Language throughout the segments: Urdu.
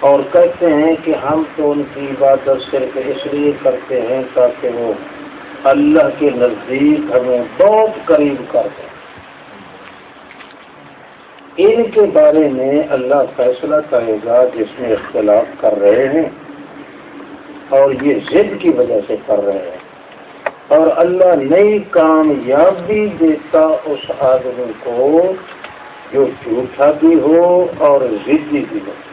اور کہتے ہیں کہ ہم تو ان کی عبادت صرف اس لیے کرتے ہیں تاکہ وہ اللہ کے نزدیک ہمیں بہت قریب کر دیں۔ ان کے بارے میں اللہ فیصلہ کرے گا جس میں اختلاف کر رہے ہیں اور یہ ضد کی وجہ سے کر رہے ہیں۔ اور اللہ نئی کامیابی دیتا اس آدمی کو جو جھوٹا بھی ہو اور ضدی بھی ہو۔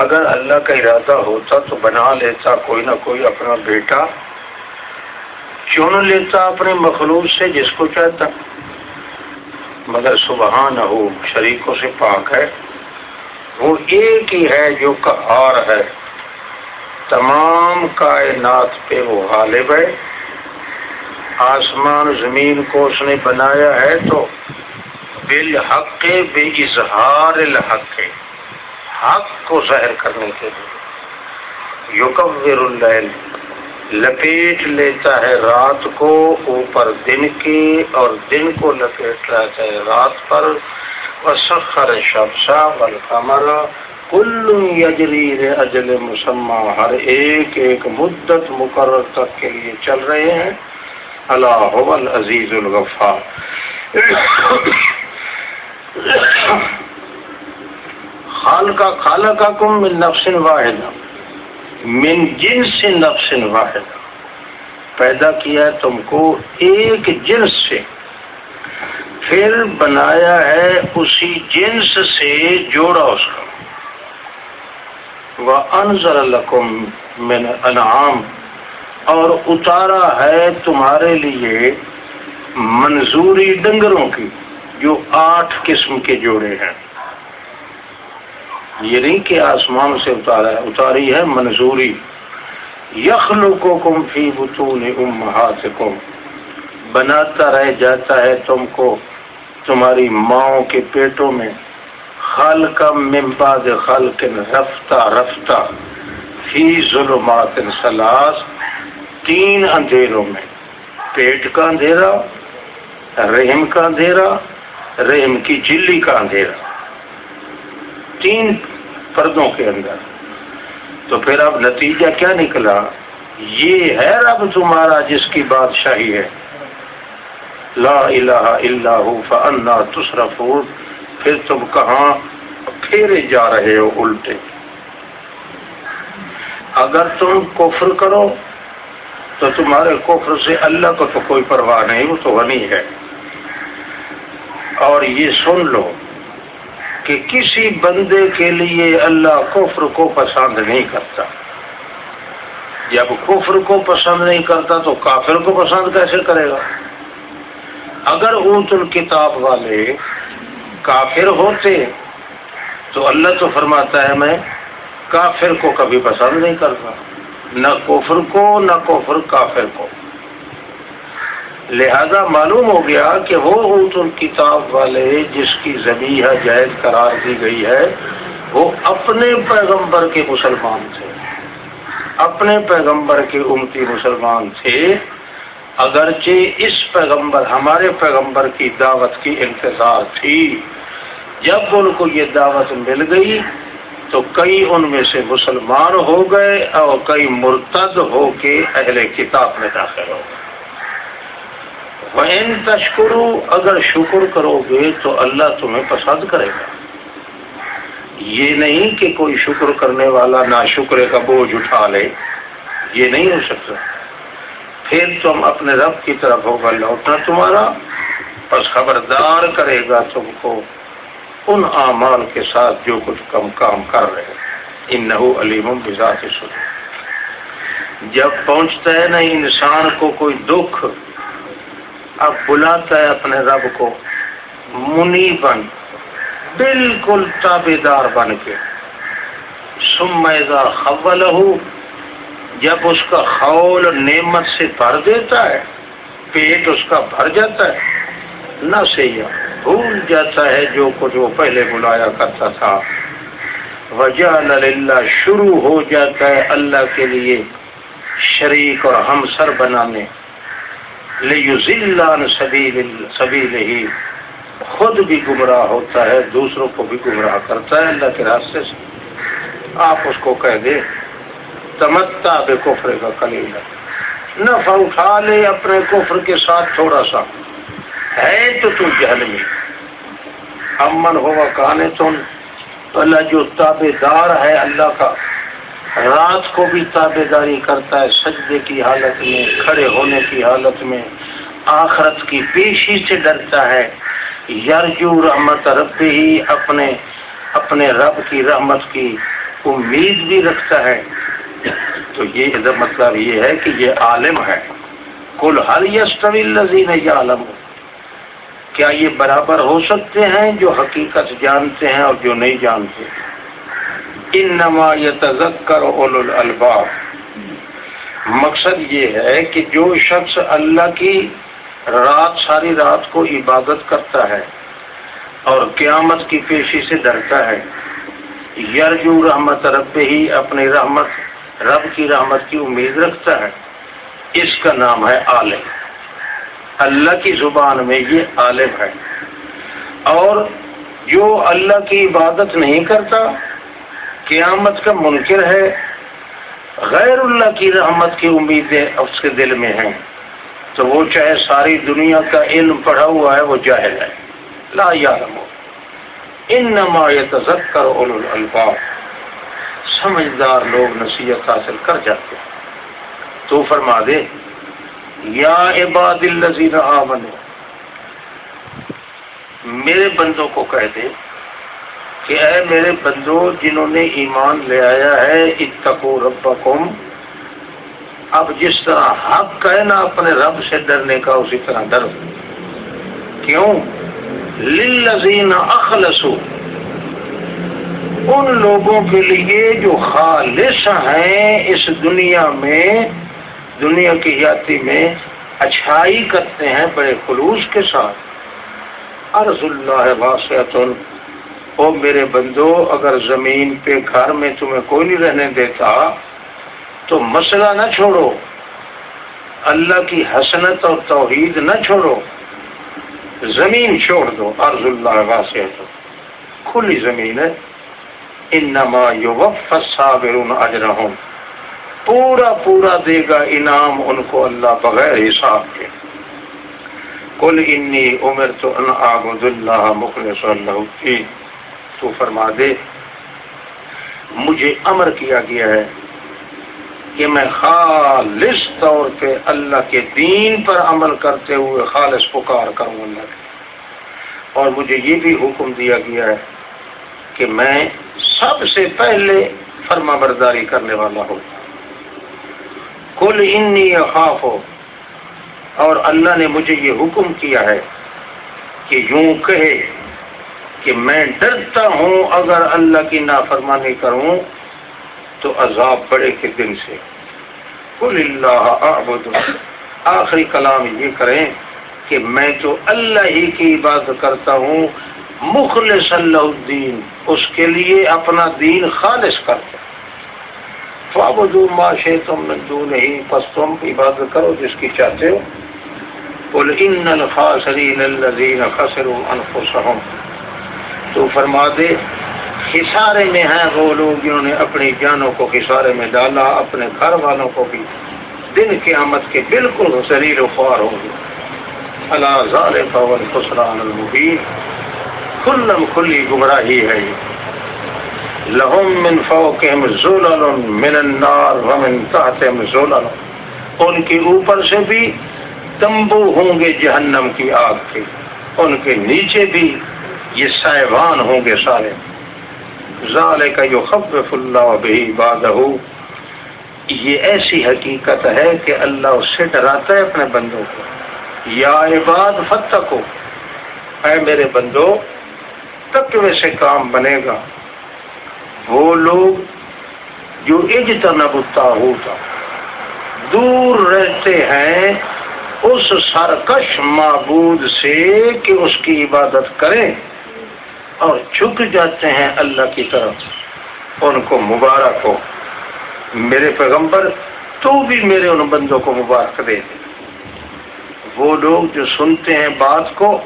اگر اللہ کا ارادہ ہوتا تو بنا لیتا کوئی نہ کوئی اپنا بیٹا۔ چن لیتا اپنے مخلوق سے جس کو چاہتا۔ مگر سبحان ہو شریکوں سے پاک ہے۔ وہ ایک ہی ہے جو کہار ہے۔ تمام کائنات پہ وہ غالب ہے۔ آسمان زمین کو اس نے بنایا ہے تو بالحق بے اظہار الحق حق کو ظاہر کرنے کے لیے۔ یوکر اللیل، لپیٹ لیتا ہے رات کو اوپر دن کے اور دن کو لپیٹ لیتا ہے رات پر۔ سخر شبسا بل کمر کل یجری اجل مسمہ ہر ایک ایک مدت مقرر تک کے لیے چل رہے ہیں۔ اللہ عزیز الغفار۔ خال کا خالہ کا کم من نفس واحد۔ من جنس نفس واحد۔ پیدا کیا تم کو ایک جنس سے۔ پھر بنایا ہے اسی جنس سے جوڑا اس کا۔ وہ انضر القم من انعام اور اتارا ہے تمہارے لیے منظوری ڈنگروں کی، جو آٹھ قسم کے جوڑے ہیں۔ یہ نہیں کہ آسمان سے اتارا ہے، اتاری ہے منظوری۔ یخل کو کم فی بتون ام بناتا رہ جاتا ہے تم کو، تمہاری ماؤں کے پیٹوں میں۔ خل کا ممباد خل کن رفتہ رفتہ۔ فی ظلمات سلاس تین اندھیروں میں۔ پیٹ کا اندھیرا، رحم کا اندھیرا، رحم کی جلی کا اندھیرا۔ تین پردوں کے اندر۔ تو پھر اب نتیجہ کیا نکلا؟ یہ ہے رب تمہارا جس کی بادشاہی ہے۔ لا الہ الا ہو فنا تصرف پھر تم کہاں پھیرے جا رہے ہو الٹے؟ اگر تم کفر کرو، تو تمہارے کفر سے اللہ کو تو کوئی پرواہ نہیں، وہ تو غنی ہے۔ اور یہ سن لو کہ کسی بندے کے لیے اللہ کفر کو پسند نہیں کرتا۔ جب کفر کو پسند نہیں کرتا تو کافر کو پسند کیسے کرے گا؟ اگر اونت الکتاب والے کافر ہوتے تو اللہ تو فرماتا ہے میں کافر کو کبھی پسند نہیں کرتا۔ نہ کفر کو، نہ کفر کافر کو۔ لہذا معلوم ہو گیا کہ وہ اوت الکتاب والے جس کی زبی جائز قرار دی گئی ہے، وہ اپنے پیغمبر کے مسلمان تھے۔ اپنے پیغمبر کے امتی مسلمان تھے۔ اگرچہ اس پیغمبر، ہمارے پیغمبر کی دعوت کی انتظار تھی۔ جب ان کو یہ دعوت مل گئی تو کئی ان میں سے مسلمان ہو گئے اور کئی مرتد ہو کے اہل کتاب میں داخل ہو گئے۔ تشکرو اگر شکر کرو گے تو اللہ تمہیں پسند کرے گا۔ یہ نہیں کہ کوئی شکر کرنے والا نہ شکر کا بوجھ اٹھا لے، یہ نہیں ہو سکتا۔ پھر تم اپنے رب کی طرف ہوگا لوٹنا تمہارا بس خبردار کرے گا تم کو ان اعمال کے ساتھ جو کچھ کم کام کر رہے ان نحو علیم بذات سن جب پہنچتا ہے نا انسان کو کوئی دکھ اب بلاتا ہے اپنے رب کو منی بن بالکل تابے دار بن کے۔ سمیزا خول جب اس کا خول نعمت سے بھر دیتا ہے، پیٹ اس کا بھر جاتا ہے، نہ سیا بھول جاتا ہے جو کچھ وہ پہلے بلایا کرتا تھا۔ وجہ اللہ شروع ہو جاتا ہے اللہ کے لیے شریک اور ہمسر بنانے۔ سبیل سبیل ہی خود بھی گمراہ ہوتا ہے، دوسروں کو بھی گمراہ کرتا ہے۔ اللہ کے راستے سے آپ اس کو کہہ دیں تمتا بے کفرے کا کلیل نفع اٹھا لے اپنے کفر کے ساتھ تھوڑا سا۔ ہے تو تو جہل میں۔ امن ہوا کانے تم اللہ جو تابے دار ہے اللہ کا رات کو بھی تابے داری کرتا ہے، سجدے کی حالت میں، کھڑے ہونے کی حالت میں، آخرت کی پیشی سے ڈرتا ہے۔ یرجو رحمت رب ہی اپنے اپنے رب کی رحمت کی امید بھی رکھتا ہے۔ تو یہ مطلب یہ ہے کہ یہ عالم ہے۔ کل ہر یس یہ عالم کیا یہ برابر ہو سکتے ہیں جو حقیقت جانتے ہیں اور جو نہیں جانتے؟ ان نما تذکر اول الباب مقصد یہ ہے کہ جو شخص اللہ کی رات، ساری رات کو عبادت کرتا ہے اور قیامت کی پیشی سے ڈرتا ہے، یرجو رحمت رب ہی اپنی رحمت، رب کی رحمت کی امید رکھتا ہے۔ اس کا نام ہے عالم۔ اللہ کی زبان میں یہ عالم ہے۔ اور جو اللہ کی عبادت نہیں کرتا قیامت کا منکر ہے، غیر اللہ کی رحمت کی امیدیں اس کے دل میں ہیں۔ تو وہ چاہے ساری دنیا کا علم پڑھا ہوا ہے، وہ جاہل ہے۔ لا یارم ان نمایت ذکر الفاظ سمجھدار لوگ نصیحت حاصل کر جاتے تو فرما دے، یا عباد الزین آمن میرے بندوں کو کہہ دے کہ اے میرے بندو جنہوں نے ایمان لے آیا ہے، اتقو ربکم۔ اب جس طرح حق ہے نا، اپنے رب سے ڈرنے کا اسی طرح ڈر۔ کیوں؟ للذین اخلصو ان لوگوں کے لیے جو خالص ہیں اس دنیا میں، دنیا کی یاتی میں اچھائی کرتے ہیں بڑے خلوص کے ساتھ۔ ارض اللہ واسعت او میرے بندو، اگر زمین پہ گھر میں تمہیں کوئی نہیں رہنے دیتا، تو مسئلہ نہ چھوڑو۔ اللہ کی حسنت اور توحید نہ چھوڑو۔ زمین چھوڑ دو ارض اللہ واسعت کھلی زمین ہے۔ انما یوفس صابرون اجرہم۔ پورا پورا دے گا انعام ان کو اللہ بغیر حساب کے۔ کل انی عمر تو ان آبد اللہ مخلص اللہ کی تو فرما دے، مجھے امر کیا گیا ہے کہ میں خالص طور پہ اللہ کے دین پر عمل کرتے ہوئے خالص پکار کروں اللہ کے۔ اور مجھے یہ بھی حکم دیا گیا ہے کہ میں سب سے پہلے فرما برداری کرنے والا ہوں۔ کل انی خاف ہو اور اللہ نے مجھے یہ حکم کیا ہے کہ یوں کہے کہ میں ڈرتا ہوں اگر اللہ کی نافرمانی کروں تو عذاب بڑے کے دن سے۔ کل اللہ آخری کلام یہ کریں کہ میں تو اللہ ہی کی عبادت کرتا ہوں، مخلص اللہ الدین، اس کے لیے اپنا دین خالص کرتا فابدو معاشے تم مندو نہیں پس تم عبادت کرو جس کی چاہتے ہو۔ قل ان الخاسرین الذین خسروا انفسهم تو فرما دے، خسارے میں ہیں وہ لوگ جنہوں نے اپنی جانوں کو خسارے میں ڈالا، اپنے گھر والوں کو بھی۔ دن قیامت کے بالکل ذلیل و خوار ہوں گے۔ اللہ ذالک والخسران المبین۔ کلم کھلی گمراہی ہے۔ یہ لہم من فوقہم زلل من النار ومن تحتہم زلل۔ ان کے اوپر سے بھی تمبو ہوں گے جہنم کی آگ کے۔ ان کے نیچے بھی یہ سائبان ہوں گے سارے۔ ظال کا جو خبف اللہ بھی بادہ یہ ایسی حقیقت ہے کہ اللہ اس سے ڈراتا ہے اپنے بندوں کو۔ یا عباد فتح کو اے میرے بندو تک ویسے کام بنے گا۔ وہ لوگ جو اجتنب ہوتا دور رہتے ہیں، اس سرکش معبود سے کہ اس کی عبادت کریں۔ اور جھک جاتے ہیں اللہ کی طرف۔ ان کو مبارک ہو۔ میرے پیغمبر، تو بھی میرے ان بندوں کو مبارک دے۔ دے وہ لوگ جو سنتے ہیں بات کو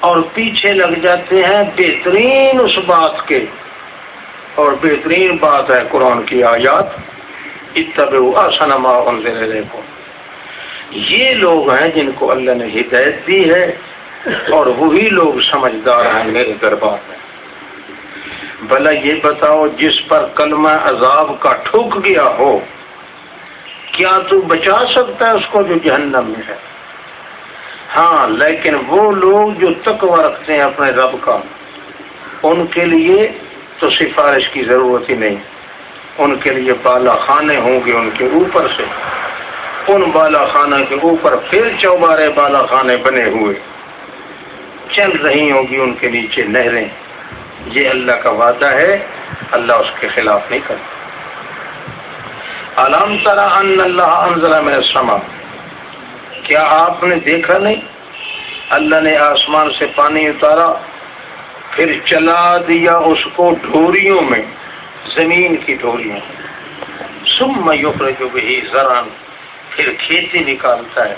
اور پیچھے لگ جاتے ہیں بہترین اس بات کے۔ اور بہترین بات ہے قرآن کی آیات۔ اتبا کو یہ لوگ ہیں جن کو اللہ نے ہدایت دی ہے۔ اور وہی لوگ سمجھدار ہیں میرے دربار میں۔ بھلا یہ بتاؤ، جس پر کلمہ عذاب کا ٹھوک گیا ہو، کیا تو بچا سکتا ہے اس کو جو جہنم میں ہے؟ ہاں لیکن وہ لوگ جو تقوی رکھتے ہیں اپنے رب کا، ان کے لیے تو سفارش کی ضرورت ہی نہیں۔ ان کے لیے بالا خانے ہوں گے ان کے اوپر سے۔ ان بالا خانہ کے اوپر پھر چوبارے بالا خانے بنے ہوئے۔ چل رہی ہوگی ان کے نیچے نہریں۔ یہ اللہ کا وعدہ ہے، اللہ اس کے خلاف نہیں کرتا۔ علام طرح ان اللہ انزلہ میں سما کیا آپ نے دیکھا نہیں؟ اللہ نے آسمان سے پانی اتارا، پھر چلا دیا اس کو ڈھوریوں میں، زمین کی ڈھوریوں سم میں جو بھی زران پھر کھیتی نکالتا ہے،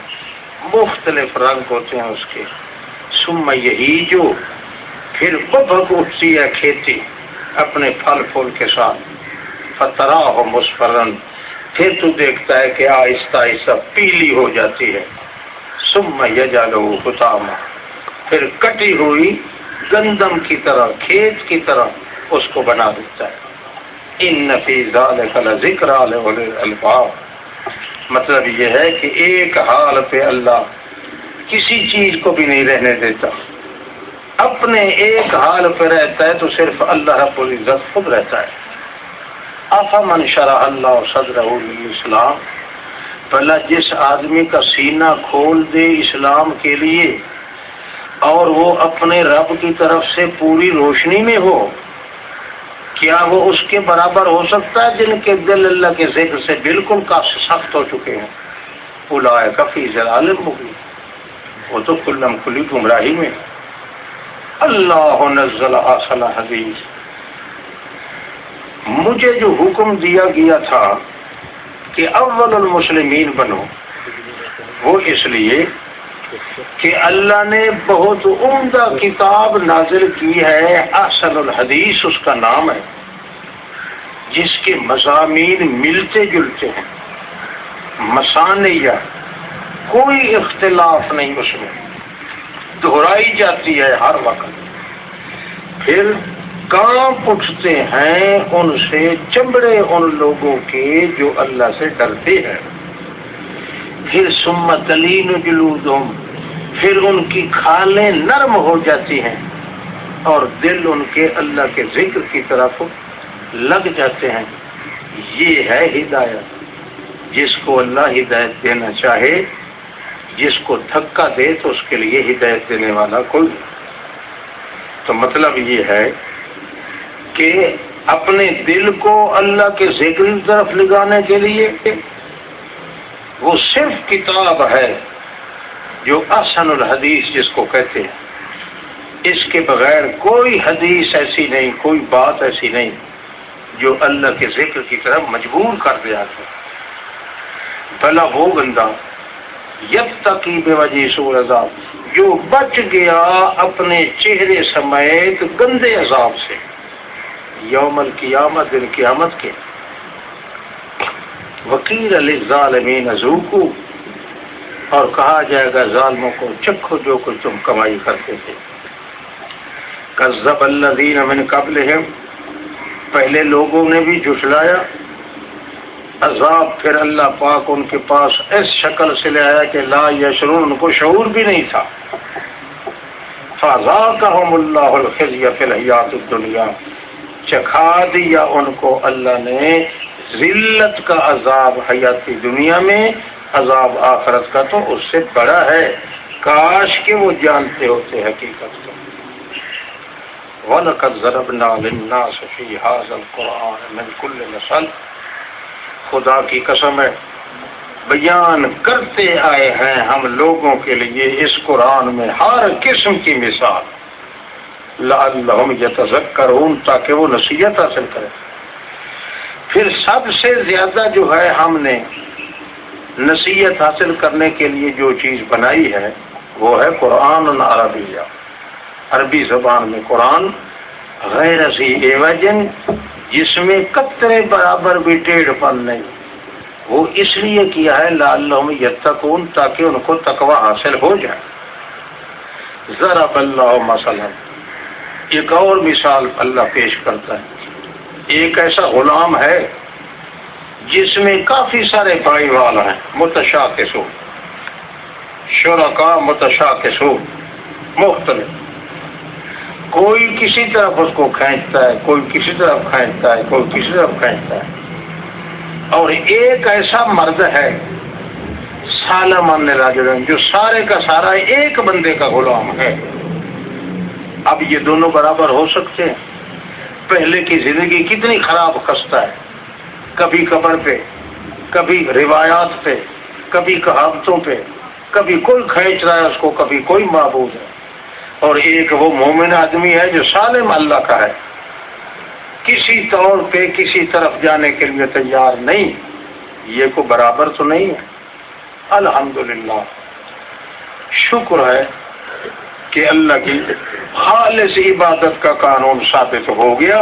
مختلف رنگ ہوتے ہیں اس کے۔ سم یہی جو پھر ببھگ اٹھتی ہے کھیتی اپنے پھل پھول کے ساتھ۔ فترا ہو مسفرن پھر تو دیکھتا ہے کہ آہستہ آہستہ پیلی ہو جاتی ہے۔ سم یجالو حتام پھر کٹی ہوئی گندم کی طرح، کھیت کی طرح اس کو بنا دیتا ہے۔ ان نفیز ذکر الباب مطلب یہ ہے کہ ایک حال پہ اللہ کسی چیز کو بھی نہیں رہنے دیتا۔ اپنے ایک حال پہ رہتا ہے تو صرف اللہ رب العزت خود رہتا ہے۔ افامن شرح اللہ صدر اسلام پہلا جس آدمی کا سینہ کھول دے اسلام کے لیے اور وہ اپنے رب کی طرف سے پوری روشنی میں ہو، کیا وہ اس کے برابر ہو سکتا ہے جن کے دل اللہ کے ذکر سے بالکل کافی سخت ہو چکے ہیں پلا کفی ضلع ہوگی وہ تو کلم کھلی گمراہی میں اللہ نزل اصل حدیث مجھے جو حکم دیا گیا تھا کہ اول المسلمین بنو، وہ اس لیے کہ اللہ نے بہت عمدہ کتاب نازل کی ہے اصل الحدیث، اس کا نام ہے، جس کے مضامین ملتے جلتے ہیں، مسانیہ کوئی اختلاف نہیں اس میں۔ دہرائی جاتی ہے ہر وقت۔ پھر کام اٹھتے ہیں ان سے چمڑے ان لوگوں کے جو اللہ سے ڈرتے ہیں۔ پھر سمت علیم جلودم پھر ان کی کھالیں نرم ہو جاتی ہیں اور دل ان کے اللہ کے ذکر کی طرف لگ جاتے ہیں۔ یہ ہے ہدایت۔ جس کو اللہ ہدایت دینا چاہے جس کو دھکا دے تو اس کے لیے ہدایت دینے والا کوئی تو مطلب یہ ہے کہ اپنے دل کو اللہ کے ذکر کی طرف لگانے کے لیے وہ صرف کتاب ہے جو احسن الحدیث جس کو کہتے ہیں۔ اس کے بغیر کوئی حدیث ایسی نہیں، کوئی بات ایسی نہیں جو اللہ کے ذکر کی طرف مجبور کر دیا تھا بھلا وہ بندہ یب تک بے وجہ سور عذاب۔ جو بچ گیا اپنے چہرے سمیت گندے عذاب سے۔ یوم القیامت، دن قیامت کے۔ وکیل علی ظالمین ازوکو اور کہا جائے گا، ظالموں کو چکھو جو کچھ تم کمائی کرتے تھے۔ کزب اللہ امن قبل پہلے لوگوں نے بھی جھٹلایا۔ عذاب پھر اللہ پاک ان کے پاس اس شکل سے لے آیا کہ لا یشرون، ان کو شعور بھی نہیں تھا۔ فضا کا اللہ الحیات دنیا چکھا دیا ان کو اللہ نے ذلت کا عذاب حیاتی دنیا میں، عذاب آخرت کا تو اس سے بڑا ہے۔ کاش کے وہ جانتے ہوتے حقیقت کو۔ وَلَقَدْ ضَرَبْنَا لِلنَّاسِ فِي هَذَا الْقُرْآنِ مِنْ كُلِّ نَسَلٍ خدا کی قسم ہے، بیان کرتے آئے ہیں ہم لوگوں کے لیے اس قرآن میں ہر قسم کی مثال۔ لعلہم یتذکرون تاکہ وہ نصیحت حاصل کرے پھر سب سے زیادہ جو ہے ہم نے نصیحت حاصل کرنے کے لیے جو چیز بنائی ہے، وہ ہے قرآن عربیہ عربی زبان میں قرآن غیر ایوجن جس میں قطرے برابر بھی ٹیڑھ پن نہیں۔ وہ اس لیے کیا ہے لال یتقون تاکہ ان کو تقوی حاصل ہو جائے۔ ذرا اللہ مثلا۔ ایک اور مثال اللہ پیش کرتا ہے۔ ایک ایسا غلام ہے جس میں کافی سارے بھائی والا ہیں متشا کے سو شرکا متشا کے سو مختلف۔ کوئی کسی طرف اس کو کھینچتا ہے، کوئی کسی طرف کھینچتا ہے، کوئی کسی طرف کھینچتا ہے۔ اور ایک ایسا مرد ہے سالہ ماننے جو سارے کا سارا ایک بندے کا غلام ہے۔ اب یہ دونوں برابر ہو سکتے ہیں۔ پہلے کی زندگی کتنی خراب خستہ ہے۔ کبھی قبر پہ، کبھی روایات پہ، کبھی کہاوتوں پہ، کبھی کوئی کھینچ رہا ہے، اس کو کبھی کوئی معبود ہے۔ اور ایک وہ مومن آدمی ہے جو سالم اللہ کا ہے۔ کسی طور پہ کسی طرف جانے کے لیے تیار نہیں۔ یہ کو برابر تو نہیں ہے۔ الحمدللہ۔ شکر ہے کہ اللہ کی خالص عبادت کا قانون ثابت ہو گیا۔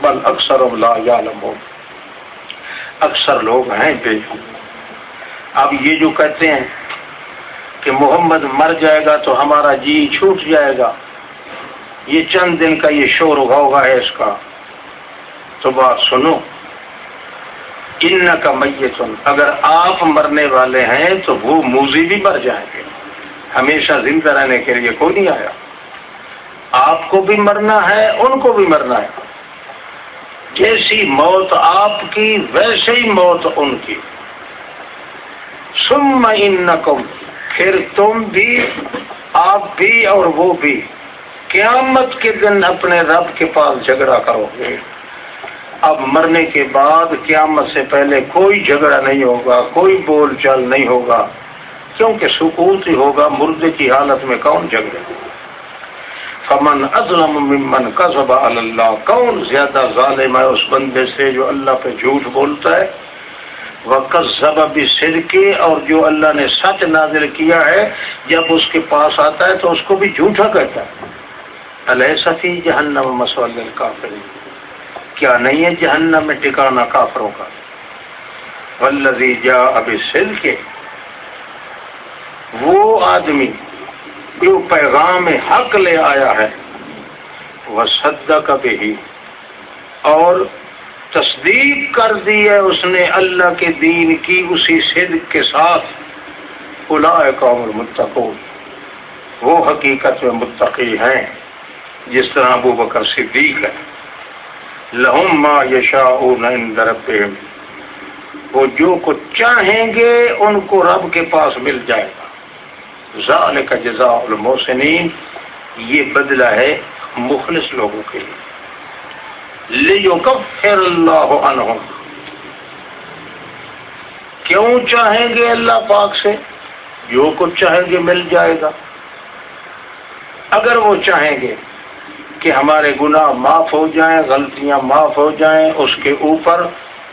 بل اکثر اللہ ہو اکثر لوگ ہیں بے اب یہ جو کہتے ہیں کہ محمد مر جائے گا تو ہمارا جی چھوٹ جائے گا۔ یہ چند دن کا یہ شور ہوگا ہے اس کا۔ تو بات سنو۔ ان کا میتن۔ اگر آپ مرنے والے ہیں تو وہ موزی بھی مر جائیں گے۔ ہمیشہ زندہ رہنے کے لیے کوئی نہیں آیا۔ آپ کو بھی مرنا ہے، ان کو بھی مرنا ہے۔ جیسی موت آپ کی، ویسے ہی موت ان کی۔ سم ان پھر تم بھی، آپ بھی اور وہ بھی قیامت کے دن اپنے رب کے پاس جھگڑا کرو گے۔ اب مرنے کے بعد قیامت سے پہلے کوئی جھگڑا نہیں ہوگا، کوئی بول چال نہیں ہوگا، کیونکہ سکوت ہی ہوگا، مردے کی حالت میں کون جھگڑے؟ فمن ازلم ممن کسب اللہ، کون زیادہ ظالم ہے اس بندے سے جو اللہ پہ جھوٹ بولتا ہے؟ سبب سر کے اور جو اللہ نے سچ نازل کیا ہے، جب اس کے پاس آتا ہے تو اس کو بھی جھوٹا کہتا ہے۔ علیہ سفی جہنم مسول کافر کیا نہیں ہے جہنم میں ٹکانا کافروں کا؟ ولزی جا ابھی سر کے وہ آدمی جو پیغام حق لے آیا ہے وہ سدا کا بھی اور تصدیق کر دی ہے اس نے اللہ کے دین کی اسی صدق کے ساتھ۔ قوم المتقون۔ وہ حقیقت میں متقی ہیں، جس طرح ابو بکر صدیق ہے۔ لہم ما یشا درب وہ جو کچھ چاہیں گے ان کو رب کے پاس مل جائے گا۔ ظال کا جزا المحسنین۔ یہ بدلہ ہے مخلص لوگوں کے لیے۔ اللہ عنہم کیوں چاہیں گے اللہ پاک سے؟ جو کچھ چاہیں گے مل جائے گا۔ اگر وہ چاہیں گے کہ ہمارے گناہ معاف ہو جائیں، غلطیاں معاف ہو جائیں، اس کے اوپر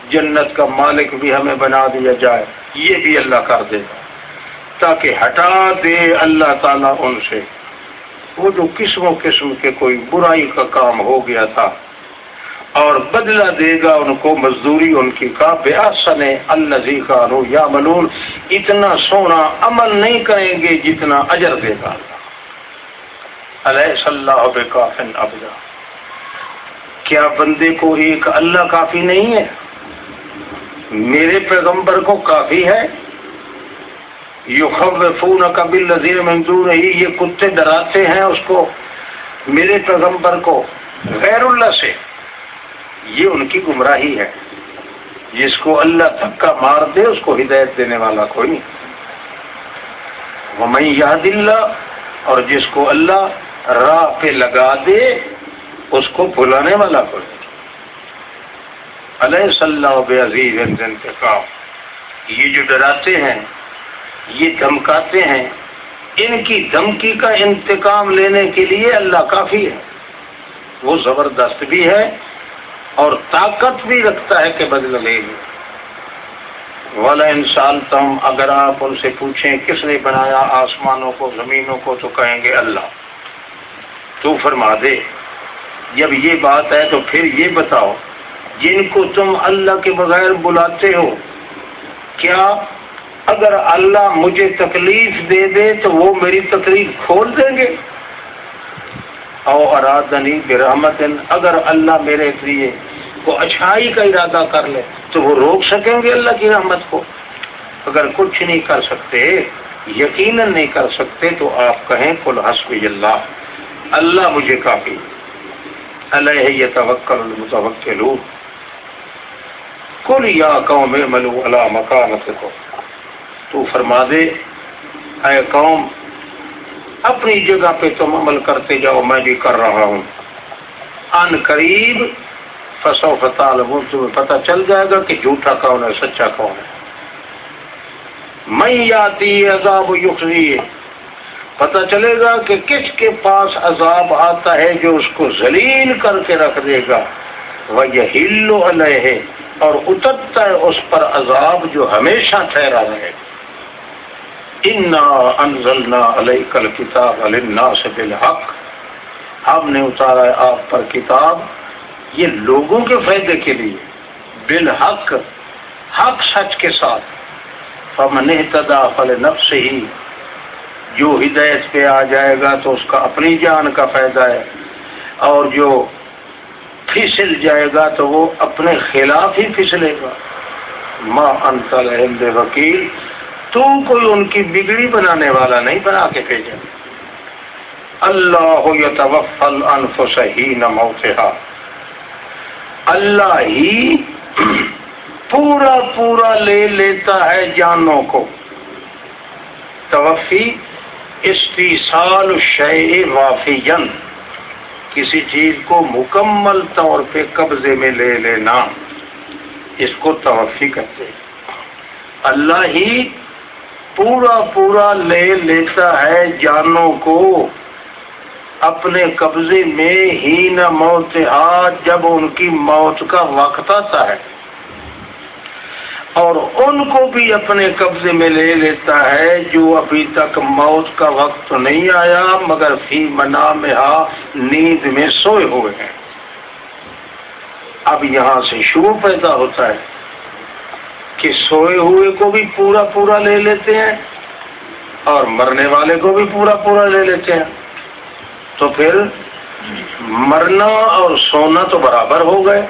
جنت کا مالک بھی ہمیں بنا دیا جائے، یہ بھی اللہ کر دے گا۔ تاکہ ہٹا دے اللہ تعالیٰ ان سے۔ وہ جو قسم و قسم کے کوئی برائی کا کام ہو گیا تھا اور بدلہ دے گا ان کو مزدوری ان کی کا بیاسن الزی کا رو یا ملون اتنا سونا عمل نہیں کریں گے جتنا اجر دے گا۔ علیہ صلاح کافن ابدا کیا بندے کو ایک اللہ کافی نہیں ہے؟ میرے پیغمبر کو کافی ہے۔ یو خب فون قبل نذیر منظور ہی یہ کتے ڈراتے ہیں اس کو، میرے پیغمبر کو، غیر اللہ سے۔ یہ ان کی گمراہی ہے۔ جس کو اللہ دھکا مار دے، اس کو ہدایت دینے والا کوئی نہیں۔ وہ میں یاد اللہ اور جس کو اللہ راہ پہ لگا دے، اس کو بلانے والا کوئی علیہ صلاح بے عزیز انتقام یہ جو ڈراتے ہیں، یہ دھمکاتے ہیں، ان کی دھمکی کا انتقام لینے کے لیے اللہ کافی ہے۔ وہ زبردست بھی ہے اور طاقت بھی رکھتا ہے کہ بدل لے گی۔ والا انسان تم اگر آپ ان سے پوچھیں کس نے بنایا آسمانوں کو، زمینوں کو، تو کہیں گے اللہ۔ تو فرما دے، جب یہ بات ہے تو پھر یہ بتاؤ، جن کو تم اللہ کے بغیر بلاتے ہو، کیا اگر اللہ مجھے تکلیف دے دے تو وہ میری تکلیف کھول دیں گے؟ او ارادنی برحمت اگر اللہ میرے لیے کو اچھائی کا ارادہ کر لے، تو وہ روک سکیں گے اللہ کی رحمت کو۔ اگر کچھ نہیں کر سکتے، یقیناً نہیں کر سکتے، تو آپ کہیں کل حسب اللہ اللہ مجھے کافی۔ اللہ یہ توکل المتوکل کل یا قوم ملو اللہ مکانت کو تو فرما دے، اے قوم اپنی جگہ پہ تم عمل کرتے جاؤ، میں بھی کر رہا ہوں۔ ان قریب فسو فتح تمہیں پتہ چل جائے گا کہ جھوٹا کون ہے، سچا کون ہے۔ میں آتی عذاب یخری پتہ چلے گا کہ کس کے پاس عذاب آتا ہے جو اس کو ذلیل کر کے رکھ دے گا۔ وہ یہ ہلو ہے اور اترتا ہے اس پر عذاب جو ہمیشہ ٹھہرا رہے گا۔ انا انزلنا کل کتاب علیہ سے بالحق۔ ہم نے اتارا ہے آپ پر کتاب۔ یہ لوگوں کے فائدے کے لیے۔ بالحق، حق سچ کے ساتھ۔ فمن اہتدا فل نفس ہی جو ہدایت پہ آ جائے گا تو اس کا اپنی جان کا فائدہ ہے۔ اور جو پھسل جائے گا تو وہ اپنے خلاف ہی پھسلے گا۔ ماں انتل وکیل تو کوئی ان کی بگڑی بنانے والا نہیں بنا کے بھیجا۔ اللہ ہو یا توفل انف صحیح نہ اللہ ہی پورا پورا لے لیتا ہے جانوں کو۔ توفی استیصال شے وافی کسی چیز کو مکمل طور پہ قبضے میں لے لینا۔ اس کو توفی کہتے ہیں۔ اللہ ہی پورا پورا لے لیتا ہے جانوں کو۔ اپنے قبضے میں ہی نہ موت جب ان کی موت کا وقت آتا ہے۔ اور ان کو بھی اپنے قبضے میں لے لیتا ہے جو ابھی تک موت کا وقت نہیں آیا، مگر فی منا میں نیند میں سوئے ہوئے ہیں۔ اب یہاں سے شروع پیدا ہوتا ہے۔ کہ سوئے ہوئے کو بھی پورا پورا لے لیتے ہیں اور مرنے والے کو بھی پورا پورا لے لیتے ہیں۔ تو پھر مرنا اور سونا تو برابر ہو گئے۔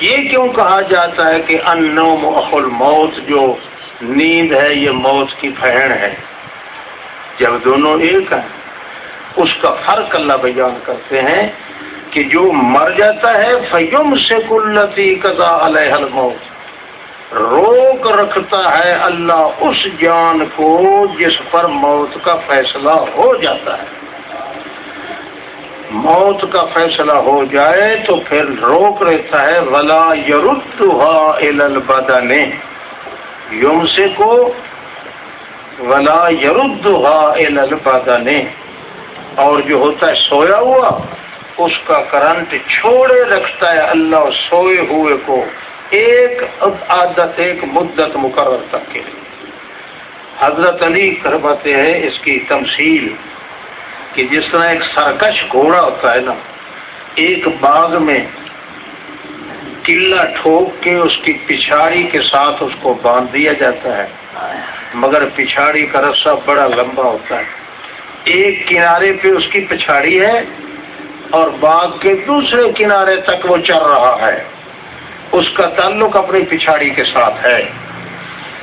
یہ کیوں کہا جاتا ہے کہ ان اخل موت جو نیند ہے، یہ موت کی بہن ہے۔ جب دونوں ایک ہیں، اس کا فرق اللہ بیان کرتے ہیں۔ کہ جو مر جاتا ہے فیم سے کلتی قضا علیہ الموت۔ روک رکھتا ہے اللہ اس جان کو جس پر موت کا فیصلہ ہو جاتا ہے۔ موت کا فیصلہ ہو جائے تو پھر روک رہتا ہے۔ ولا البدن یوم سے کو ولا یردہ البدن۔ اور جو ہوتا ہے، سویا ہوا۔ اس کا کرنٹ چھوڑے رکھتا ہے اللہ سوئے ہوئے کو ایک عادت، ایک مدت مقرر تک کے لیے۔ حضرت علی کرواتے ہیں اس کی تمثیل کہ جس طرح ایک سرکش گھوڑا ہوتا ہے نا، ایک باغ میں قلعہ ٹھوک کے اس کی پچھاڑی کے ساتھ اس کو باندھ دیا جاتا ہے۔ مگر پچھاڑی کا رسہ بڑا لمبا ہوتا ہے۔ ایک کنارے پہ اس کی پچھاڑی ہے اور باغ کے دوسرے کنارے تک وہ چل رہا ہے۔ اس کا تعلق اپنی پچھاڑی کے ساتھ ہے۔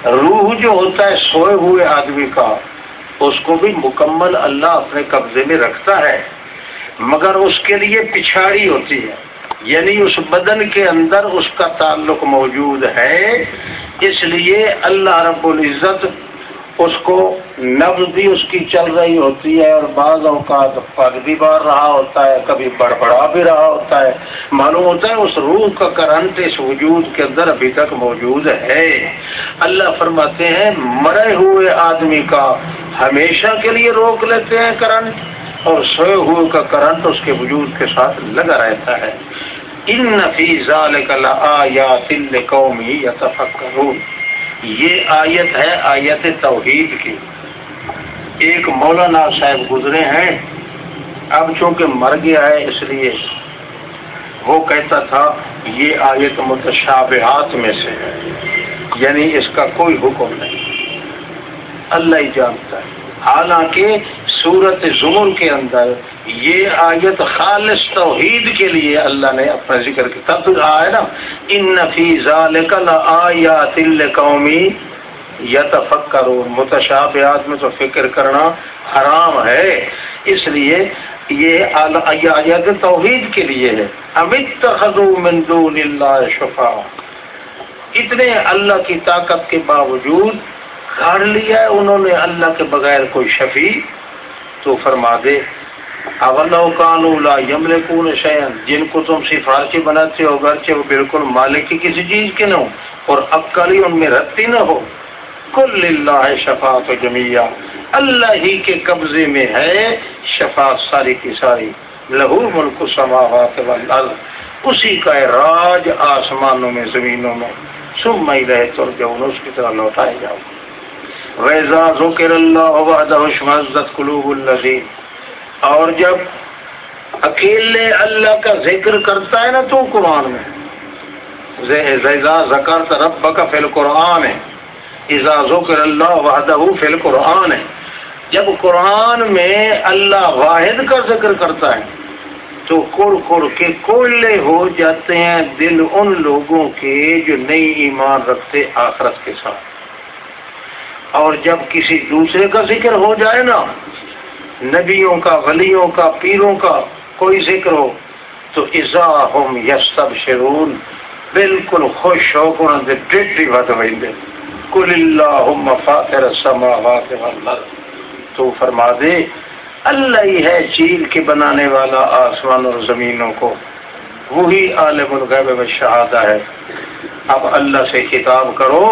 روح جو ہوتا ہے سوئے ہوئے آدمی کا، اس کو بھی مکمل اللہ اپنے قبضے میں رکھتا ہے۔ مگر اس کے لیے پچھاڑی ہوتی ہے۔ یعنی اس بدن کے اندر اس کا تعلق موجود ہے۔ اس لیے اللہ رب العزت اس کو نبز بھی اس کی چل رہی ہوتی ہے اور بعض اوقات پگ بھی بڑھ رہا ہوتا ہے، کبھی بڑبڑا بھی رہا ہوتا ہے۔ معلوم ہوتا ہے اس روح کا کرنٹ اس وجود کے اندر ابھی تک موجود ہے۔ اللہ فرماتے ہیں، مرے ہوئے آدمی کا ہمیشہ کے لیے روک لیتے ہیں کرنٹ اور سوئے ہوئے کا کرنٹ اس کے وجود کے ساتھ لگا رہتا ہے۔ ان نفیز یا قومی یا یہ آیت ہے آیت توحید کی۔ ایک مولانا صاحب گزرے ہیں، اب چونکہ مر گیا ہے اس لیے وہ کہتا تھا یہ آیت متشابہات میں سے ہے یعنی اس کا کوئی حکم نہیں۔ اللہ ہی جانتا ہے۔ حالانکہ سورت زمر کے اندر یہ آیت خالص توحید کے لیے اللہ نے اپنا ذکر کیا۔ تب تو ہے نا، ان نفیز آیا تل قومی یا متشابہات میں تو فکر کرنا حرام ہے۔ اس لیے یہ آیات توحید کے لیے ہے۔ امت من دون اللہ شفا اتنے اللہ کی طاقت کے باوجود گھاڑ لیا ہے، انہوں نے اللہ کے بغیر کوئی شفیع تو فرما دے۔ اول یمل کون شین جن کو تم سفارشی بناتے ہو گرچہ وہ بالکل مالک کی کسی چیز کے نہ ہو اور عقلی ان میں رکھتی نہ ہو۔ کل اللہ شفاعت جمیا اللہ ہی کے قبضے میں ہے شفاعت ساری کی ساری۔ لہو ملک سماوات والارض، اسی کا راج آسمانوں میں، زمینوں میں۔ سم میں رہے تو جاؤ اس کی طرح لوٹائے جاؤ۔ ویزا ذکر اللہ وحدہ شمزت قلوب الذین اور جب اکیلے اللہ کا ذکر کرتا ہے نا تو قرآن میں۔ زیزا ذکر رب کا فی القرآن ہے ذکر اللہ وحدہ فی القرآن۔ ہے جب قرآن میں اللہ واحد کا ذکر کرتا ہے، تو کڑ کڑ کے کوئلے ہو جاتے ہیں دل ان لوگوں کے جو نئی ایمان رکھتے آخرت کے ساتھ۔ اور جب کسی دوسرے کا ذکر ہو جائے نا، نبیوں کا، ولیوں کا، پیروں کا کوئی ذکر ہو، تو ازا ہم یس سب شرون بالکل خوش ہو کر کل اللہ فاطر السماوات والارض تو فرما دے، اللہ ہی ہے چیل کے بنانے والا آسمان اور زمینوں کو۔ وہی عالم الغیب و شہادہ ہے۔ اب اللہ سے خطاب کرو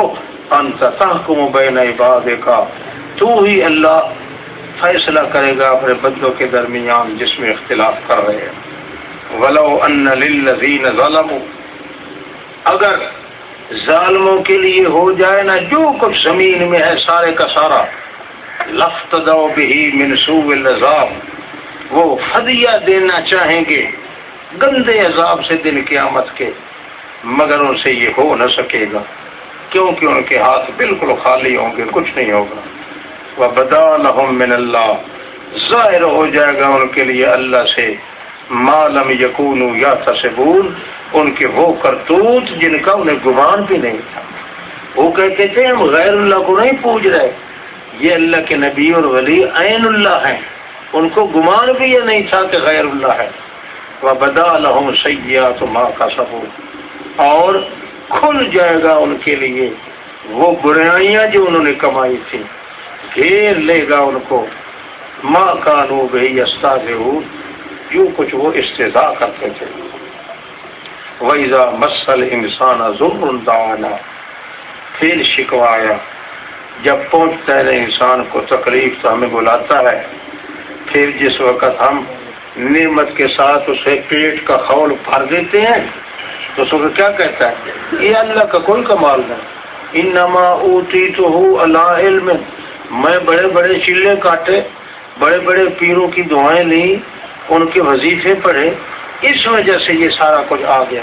بین عباد کا تو ہی اللہ فیصلہ کرے گا اپنے بندوں کے درمیان جس میں اختلاف کر رہے ہیں۔ ولو ان للذین ظلموا۔ اگر ظالموں کے لیے ہو جائے نا جو کچھ زمین میں ہے سارے کا سارا، لفت دو بھی منسوب الزاب وہ فدیہ دینا چاہیں گے گندے عذاب سے دن قیامت کے، مگر ان سے یہ ہو نہ سکے گا۔ کیونکہ ان کے ہاتھ بالکل خالی ہوں گے، کچھ نہیں ہوگا۔ وہ بدا من اللہ ظاہر ہو جائے گا ان کے لیے اللہ سے معلوم یقون یا تصبون ان کے وہ کرتوت جن کا انہیں گمان بھی نہیں تھا۔ وہ کہتے تھے، ہم غیر اللہ کو نہیں پوج رہے۔ یہ اللہ کے نبی اور ولی عین اللہ ہیں۔ ان کو گمان بھی یہ نہیں تھا کہ غیر اللہ ہے۔ وہ بدا الحم سیاح تو ماں کا سب اور کھل جائے گا ان کے لیے۔ وہ برائیاں جو انہوں نے کمائی تھی، گھیر لے گا ان کو۔ ماں کانو بھائی استاد جو کچھ وہ استضاء کرتے تھے۔ ویزا مسل انسان ظلم دانا پھر شکوایا جب پہنچتا ہے انسان کو تکلیف تو ہمیں بلاتا ہے۔ پھر جس وقت ہم نعمت کے ساتھ اسے پیٹ کا خول بھر دیتے ہیں تو اس کیا کہتا ہے؟ یہ اللہ کا کوئی کمال نہیں ان نما اوتی تو ہوں اللہ علم. میں بڑے بڑے چلے کاٹے، بڑے بڑے پیروں کی دعائیں لی ان کے وظیفے پڑھے، اس وجہ سے یہ سارا کچھ آ گیا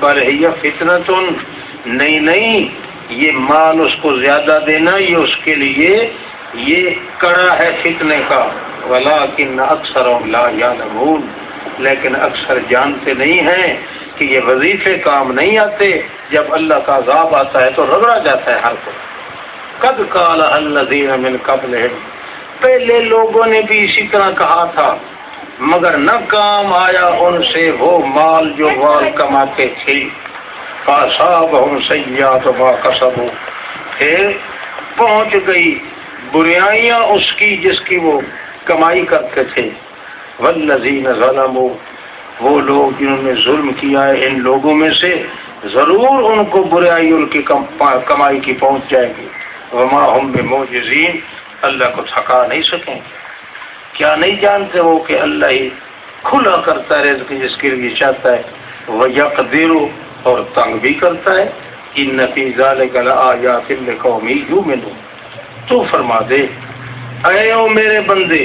برحیہ فتنا تو نہیں نہیں، یہ مال اس کو زیادہ دینا، یہ اس کے لیے یہ کڑا ہے فتنے کا۔ ولا کن اکثر لا یا لیکن اکثر جانتے نہیں ہیں۔ کہ یہ وظیفے کام نہیں آتے، جب اللہ کا عذاب آتا ہے تو رگڑا جاتا ہے ہر کو کب کال الذین من قبل پہلے لوگوں نے بھی اسی طرح کہا تھا، مگر نہ کام آیا ان سے، وہ مال جو مال کماتے تھے۔ پاساب ہم سیاحت با کسب پھر پہنچ گئی بریائیاں اس کی جس کی وہ کمائی کرتے تھے۔ ولزین ظلم وہ لوگ جنہوں نے ظلم کیا ہے، ان لوگوں میں سے ضرور ان کو برائی ان کی کمائی کی پہنچ جائے گی۔ وما ہم موجزین اللہ کو تھکا نہیں سکیں۔ گے کیا نہیں جانتے وہ کہ اللہ ہی کھلا کرتا ہے، رزق جس کے لیے چاہتا ہے۔ وہ یک اور تنگ بھی کرتا ہے۔ ان نتیجہ قومی یوں میں تو فرما دے، اے او میرے بندے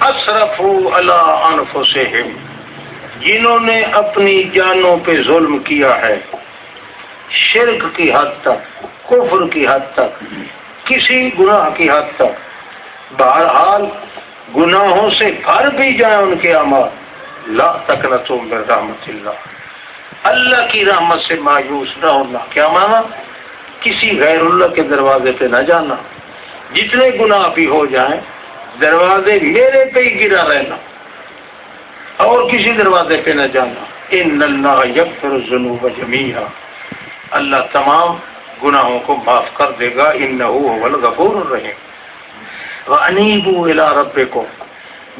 اصرف اللہ انفسہم۔ جنہوں نے اپنی جانوں پہ ظلم کیا ہے، شرک کی حد تک، کفر کی حد تک، کسی گناہ کی حد تک۔ بہرحال، گناہوں سے بھر بھی جائیں ان کے عمل لا تک نہ تم رحمت اللہ۔ اللہ کی رحمت سے مایوس نہ ہونا۔ کیا مانا؟ کسی غیر اللہ کے دروازے پہ نہ جانا۔ جتنے گناہ بھی ہو جائیں، دروازے میرے پہ ہی گرا رہنا۔ اور کسی دروازے پہ نہ جانا۔ ان اللہ یکفر الذنوب جميعا۔ اللہ تمام گناہوں کو معاف کر دے گا۔ انه هو الغفور الرحیم وانیبوا الى ربکم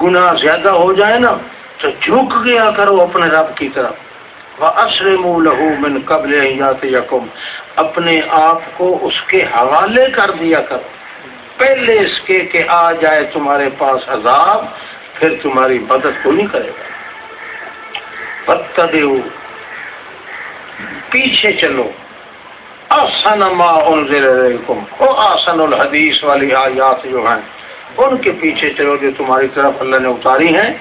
گناہ زیادہ ہو جائے نا، تو جھک گیا کرو اپنے رب کی طرف۔ واسلموا له من قبل ان اپنے آپ کو اس کے حوالے کر دیا کرو۔ پہلے اس کے کہ آ جائے تمہارے پاس عذاب پھر تمہاری مدد کو نہیں کرے گا۔ پتہ پیچھے چلو۔ آسن ما علیکم او آسن الحدیث والی آیات جو ہیں، ان کے پیچھے چلو جو تمہاری طرف اللہ نے اتاری ہیں۔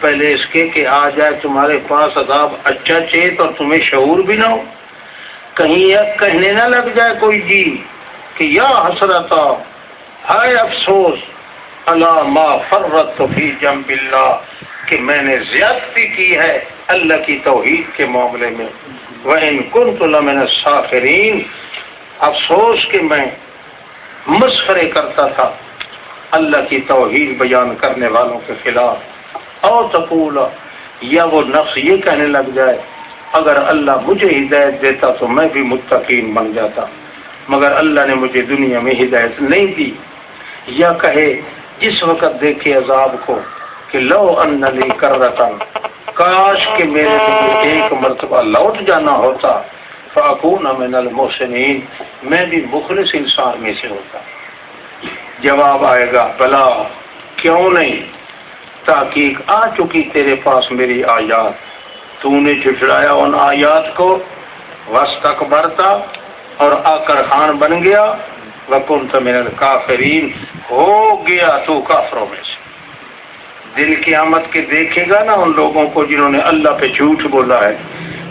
پہلے اس کے کہ آ جائے تمہارے پاس عذاب اچھا چیت اور تمہیں شعور بھی نہ ہو۔ کہیں کہنے نہ لگ جائے کوئی جی کہ یا حسرت ہائے افسوس اللہ فرت فی جم بلّہ کہ میں نے زیادتی کی ہے اللہ کی توحید کے معاملے میں۔ وہ ان کن تو لمن سافرین افسوس کہ میں مسخرے کرتا تھا اللہ کی توحید بیان کرنے والوں کے خلاف۔ اور تقول، یا وہ نفس یہ کہنے لگ جائے، اگر اللہ مجھے ہدایت دیتا تو میں بھی متقین بن جاتا۔ مگر اللہ نے مجھے دنیا میں ہدایت نہیں دی۔ یا کہے اس وقت دیکھے عذاب کو کہ لو ان کر رہتا کاش کے میرے لیے ایک مرتبہ لوٹ جانا ہوتا، فاکون من المحسنین، میں بھی مخلص انسان میں سے ہوتا۔ جواب آئے گا، بلا، کیوں نہیں؟ تاکہ آ چکی تیرے پاس میری آیات۔ تو نے جھٹلایا ان آیات کو، وسط برتا اور آ کر خان بن گیا۔ وکن تو من الکافرین ہو گیا تو کافروں میں سے۔ دل قیامت کے دیکھے گا نا ان لوگوں کو جنہوں نے اللہ پہ جھوٹ بولا ہے۔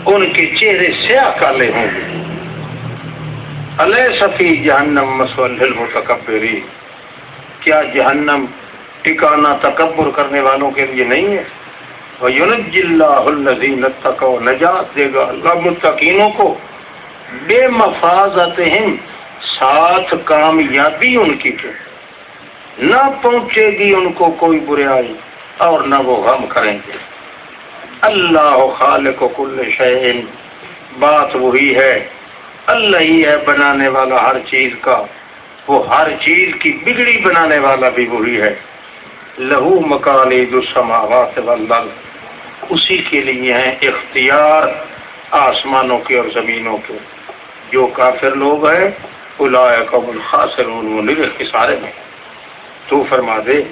ان کے چہرے سیاہ کالے ہوں گے۔ اللہ صفی جہنم مسول متکبری کیا جہنم ٹکانا تکبر کرنے والوں کے لیے نہیں ہے؟ وہ یونج الزین تک نجات دے گا اللہ متقینوں کو۔ بے مفاظت ساتھ کامیابی ان کی تو نہ پہنچے گی ان کو کوئی بریائی اور نہ وہ غم کریں گے۔ اللہ خالق و کل شعین بات وہی ہے۔ اللہ ہی ہے بنانے والا ہر چیز کا۔ وہ ہر چیز کی بگڑی بنانے والا بھی وہی ہے۔ لہو مکالی دسماوات والارض۔ اسی کے لیے ہیں اختیار آسمانوں کے اور زمینوں کے۔ جو کافر لوگ ہیں قبل خاصر سارے میں۔ تو فرما دے،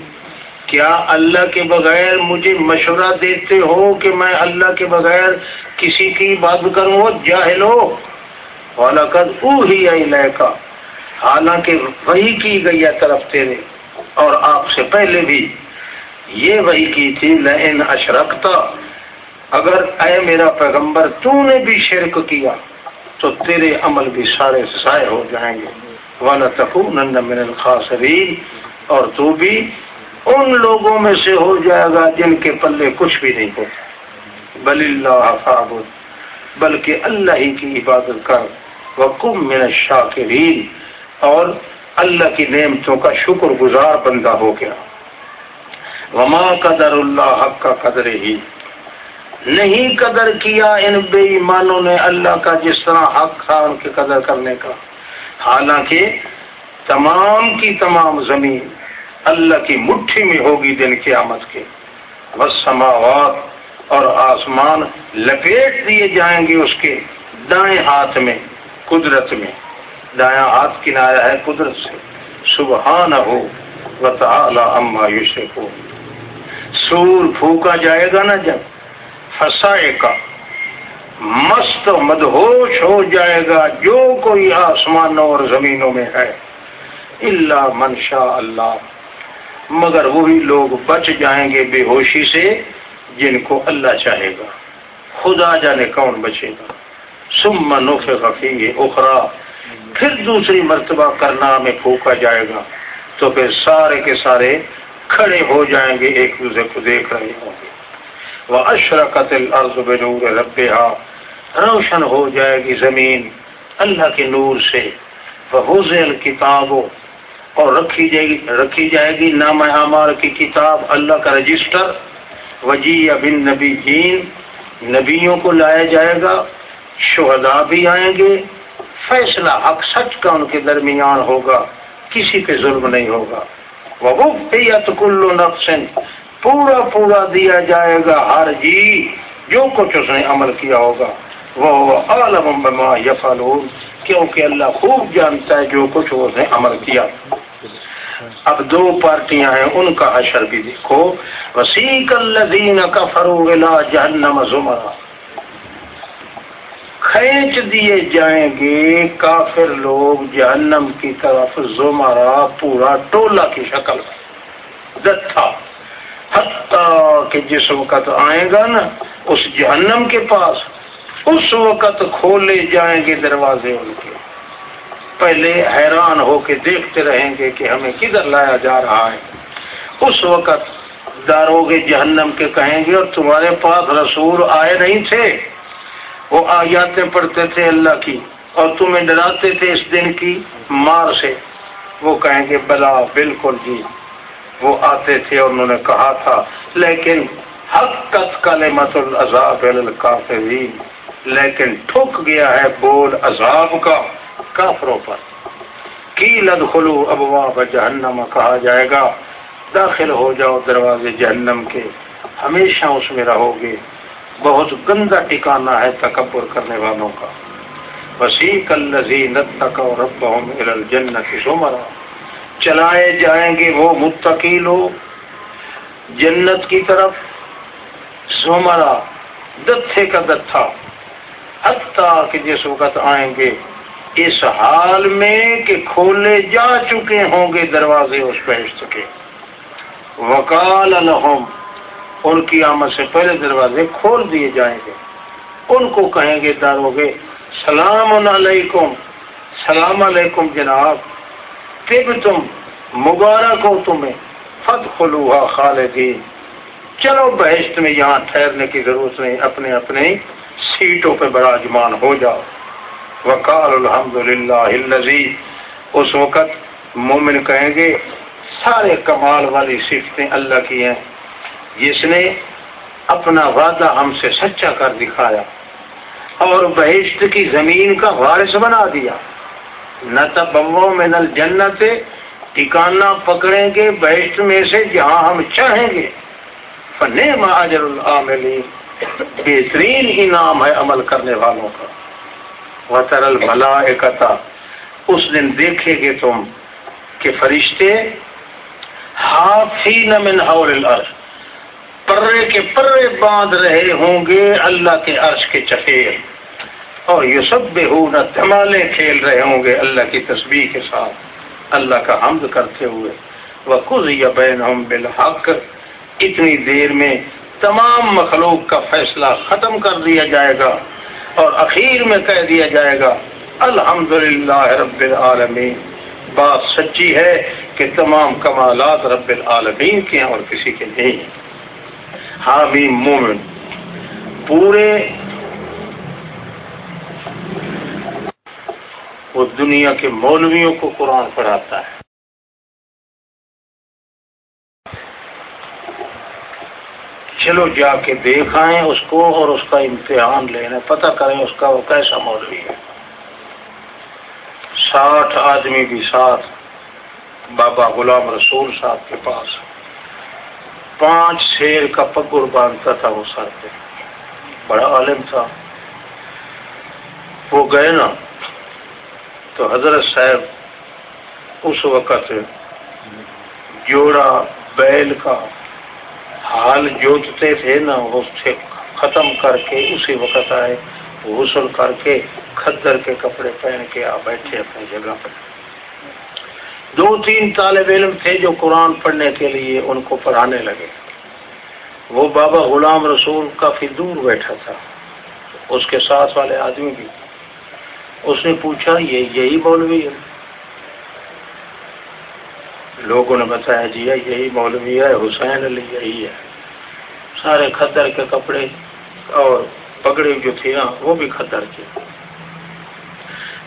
کیا اللہ کے بغیر مجھے مشورہ دیتے ہو کہ میں اللہ کے بغیر کسی کی بات کروں؟ جاہل ہو۔ والد او ہی کا حالانکہ وہی کی گئی ہے طرف تیرے، اور آپ سے پہلے بھی یہ وہی کی تھی لین اشرکتا اگر اے میرا پیغمبر، تو نے بھی شرک کیا۔ تو تیرے عمل بھی سارے سائے ہو جائیں گے۔ والا تقو نند من الخاصرین اور تو بھی ان لوگوں میں سے ہو جائے گا جن کے پلے کچھ بھی نہیں ہوتا بل اللہ بلکہ اللہ ہی کی عبادت کر۔ وکم من الشاکرین اور اللہ کی نعمتوں کا شکر گزار بندہ ہو گیا۔ وما قدر اللہ حق کا قدر ہی نہیں قدر کیا ان بے ایمانوں نے اللہ کا جس طرح حق تھا ان کے قدر کرنے کا۔ حالانکہ تمام کی تمام زمین اللہ کی مٹھی میں ہوگی دن قیامت کے۔ بس سماوات اور آسمان لپیٹ دیے جائیں گے اس کے دائیں ہاتھ میں، قدرت میں۔ دایاں ہاتھ کنایا ہے قدرت سے۔ سبحان ہو اما ہو سور پھونکا جائے گا نا جب۔ فسائے کا مست مدہوش ہو جائے گا جو کوئی آسمانوں اور زمینوں میں ہے اللہ منشا اللہ۔ مگر وہی لوگ بچ جائیں گے بے ہوشی سے جن کو اللہ چاہے گا۔ خدا جانے کون بچے گا۔ سم نوف غفی اخرا پھر دوسری مرتبہ کرنا میں پھونکا جائے گا۔ تو پھر سارے کے سارے کھڑے ہو جائیں گے، ایک دوسرے کو دیکھ رہے ہوں گے۔ وہ اشرکت الارض بنور ربها، روشن ہو جائے گی زمین اللہ کے نور سے وہ کتاب اور رکھی جائے گی رکھی جائے گی نام اعمال کی کتاب اللہ کا رجسٹر۔ وجی بن نبی جین نبیوں کو لایا جائے گا، شہداء بھی آئیں گے۔ فیصلہ حق سچ کا ان کے درمیان ہوگا، کسی پہ ظلم نہیں ہوگا۔ وہ کلو نفسن پورا پورا دیا جائے گا ہر جی جو کچھ اس نے عمل کیا ہوگا۔ وہ عالم بما یفعلون، کیونکہ اللہ خوب جانتا ہے جو کچھ اس نے عمل کیا۔ اب دو پارٹیاں ہیں، ان کا حشر بھی دیکھو۔ وسیق الذین کفروا الى جہنم زمرا۔ کھینچ دیے جائیں گے کافر لوگ جہنم کی طرف زمرا پورا ٹولہ کی شکل۔ دتھا۔ حتیٰ کہ جس وقت آئے گا نا، اس جہنم کے پاس، اس وقت کھولے جائیں گے دروازے ان کے۔ پہلے حیران ہو کے دیکھتے رہیں گے کہ ہمیں کدھر لایا جا رہا ہے۔ اس وقت داروگے جہنم کے کہیں گے، اور تمہارے پاس رسول آئے نہیں تھے۔ وہ آیاتیں پڑھتے تھے اللہ کی، اور تمہیں ڈراتے تھے اس دن کی مار سے۔ وہ کہیں گے، بلا، بالکل جی۔ وہ آتے تھے اور انہوں نے کہا تھا، لیکن حقت کلمت العذاب الکافرین، لیکن ٹھک گیا ہے بول عذاب کا کافروں پر۔ کی لد خلو ابواب جہنم، کہا جائے گا، داخل ہو جاؤ دروازے جہنم کے، ہمیشہ اس میں رہو گے۔ بہت گندا ٹھکانا ہے تکبر کرنے والوں کا۔ وسیق الزین رب جنت سمرا چلائے جائیں گے وہ متقی لوگ۔ جنت کی طرف سومرا دتھے کا دتھا حتیٰ کہ جس وقت آئیں گے، اس حال میں کہ کھولے جا چکے ہوں گے دروازے اس بحث کے۔ وکال الحم ان کی آمد سے پہلے دروازے کھول دیے جائیں گے۔ ان کو کہیں گے دارو گے، سلام علیکم۔ سلام علیکم جناب۔ تب تم مبارک ہو تمہیں۔ فت خلوہ خالدین چلو بحث میں یہاں ٹھہرنے کی ضرورت نہیں، اپنے اپنے سیٹوں پہ براجمان ہو جاؤ۔ وکال الحمد للہ اس وقت مومن کہیں گے، سارے کمال والی صفتیں اللہ کی ہیں۔ جس نے اپنا وعدہ ہم سے سچا کر دکھایا اور بہشت کی زمین کا وارث بنا دیا۔ نہ تبو میں نل جنت ٹھکانا پکڑیں گے بہشت میں سے جہاں ہم چاہیں گے۔ فن مہاجر العاملین۔ بہترین انعام ہے عمل کرنے والوں کا۔ وہ ترل اس دن دیکھے گے تم کہ فرشتے ہاتھی نمن العرش پرے کے پرے باندھ رہے ہوں گے، اللہ کے عرش کے چفیر اور یہ سب بے دھمالے کھیل رہے ہوں گے اللہ کی تصویر کے ساتھ۔ اللہ کا حمد کرتے ہوئے۔ وہ کز یا بین بالحق۔ اتنی دیر میں تمام مخلوق کا فیصلہ ختم کر دیا جائے گا اور اخیر میں کہہ دیا جائے گا الحمد رب العالمین۔ بات سچی ہے کہ تمام کمالات رب العالمین کے ہیں اور کسی کے نہیں۔ حامی مومن، پورے وہ دنیا کے مولویوں کو قرآن پڑھاتا ہے۔ چلو جا کے دیکھ آئیں اس کو اور اس کا امتحان لینا، پتہ کریں اس کا وہ کیسا مولوی ہے۔ ساٹھ آدمی بھی ساتھ بابا غلام رسول صاحب کے پاس۔ پانچ شیر کا پگڑ باندھتا تھا وہ سر پہ۔ بڑا عالم تھا۔ وہ گئے نا، تو حضرت صاحب اس وقت جوڑا، بیل کا حال جوتتے تھے نا سے ختم کر کے اسی وقت آئے، غسل کر کے کھدر کے کپڑے پہن کے آ بیٹھے اپنی جگہ پر۔ دو تین طالب علم تھے جو قرآن پڑھنے کے لیے ان کو پڑھانے لگے۔ وہ بابا غلام رسول کافی دور بیٹھا تھا۔ اس کے ساتھ والے آدمی بھی۔ اس نے پوچھا، یہ یہی مولوی ہے۔ لوگوں نے بتایا جی یہی مولوی ہے، حسین علی یہی ہے۔ سارے کھدر کے کپڑے اور پگڑی جو تھی نا، وہ بھی کھدر کے۔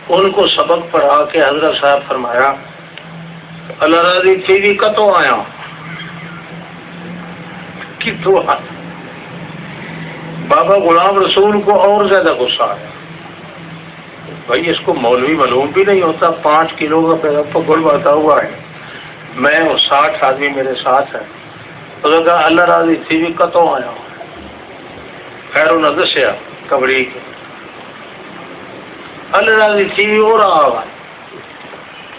ان کو سبق پڑھا کے حضرت صاحب فرمایا، اللہ راضی ٹی وی کتوں آیا؟ کتوں بابا غلام رسول کو اور زیادہ غصہ آیا۔ بھائی، اس کو مولوی معلوم بھی نہیں ہوتا، پانچ کلو کا پیدا پکڑ باتا ہوا ہے۔ میں وہ ساٹھ آدمی میرے ساتھ ہے کہا، اللہ راضی تھی بھی کتوں آیا ہوں۔ خیر انہیں دسیا کبڑی کے۔ اللہ راضی تھی بھی ہو رہا ہوا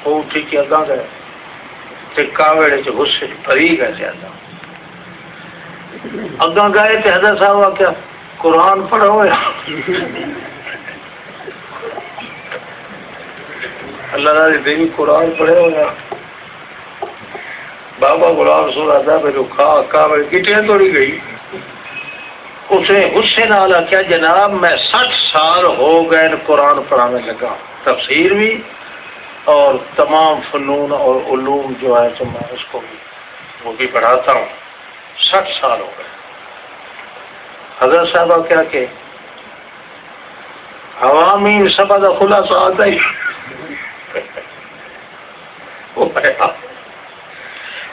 وہ ٹھیک ہے اگاں گئے کاوڑے چ غصے پری گئے زیادہ اگاں گئے تو حضرت صاحب کیا قرآن پڑھو اللہ راضی دیوی قرآن پڑھے ہو بابا غلام سور آتا پھر کھا کھا گٹیاں توڑی گئی۔ اس نے غصے نال کیا جناب، میں سٹھ سال ہو گئے قرآن پڑھانے لگا۔ تفسیر بھی اور تمام فنون اور علوم جو ہے، تو میں اس کو بھی، وہ بھی پڑھاتا ہوں۔ سٹھ سال ہو گئے۔ حضرت صاحب کیا کہ عوامی سبا کا خلاصہ آتا ہی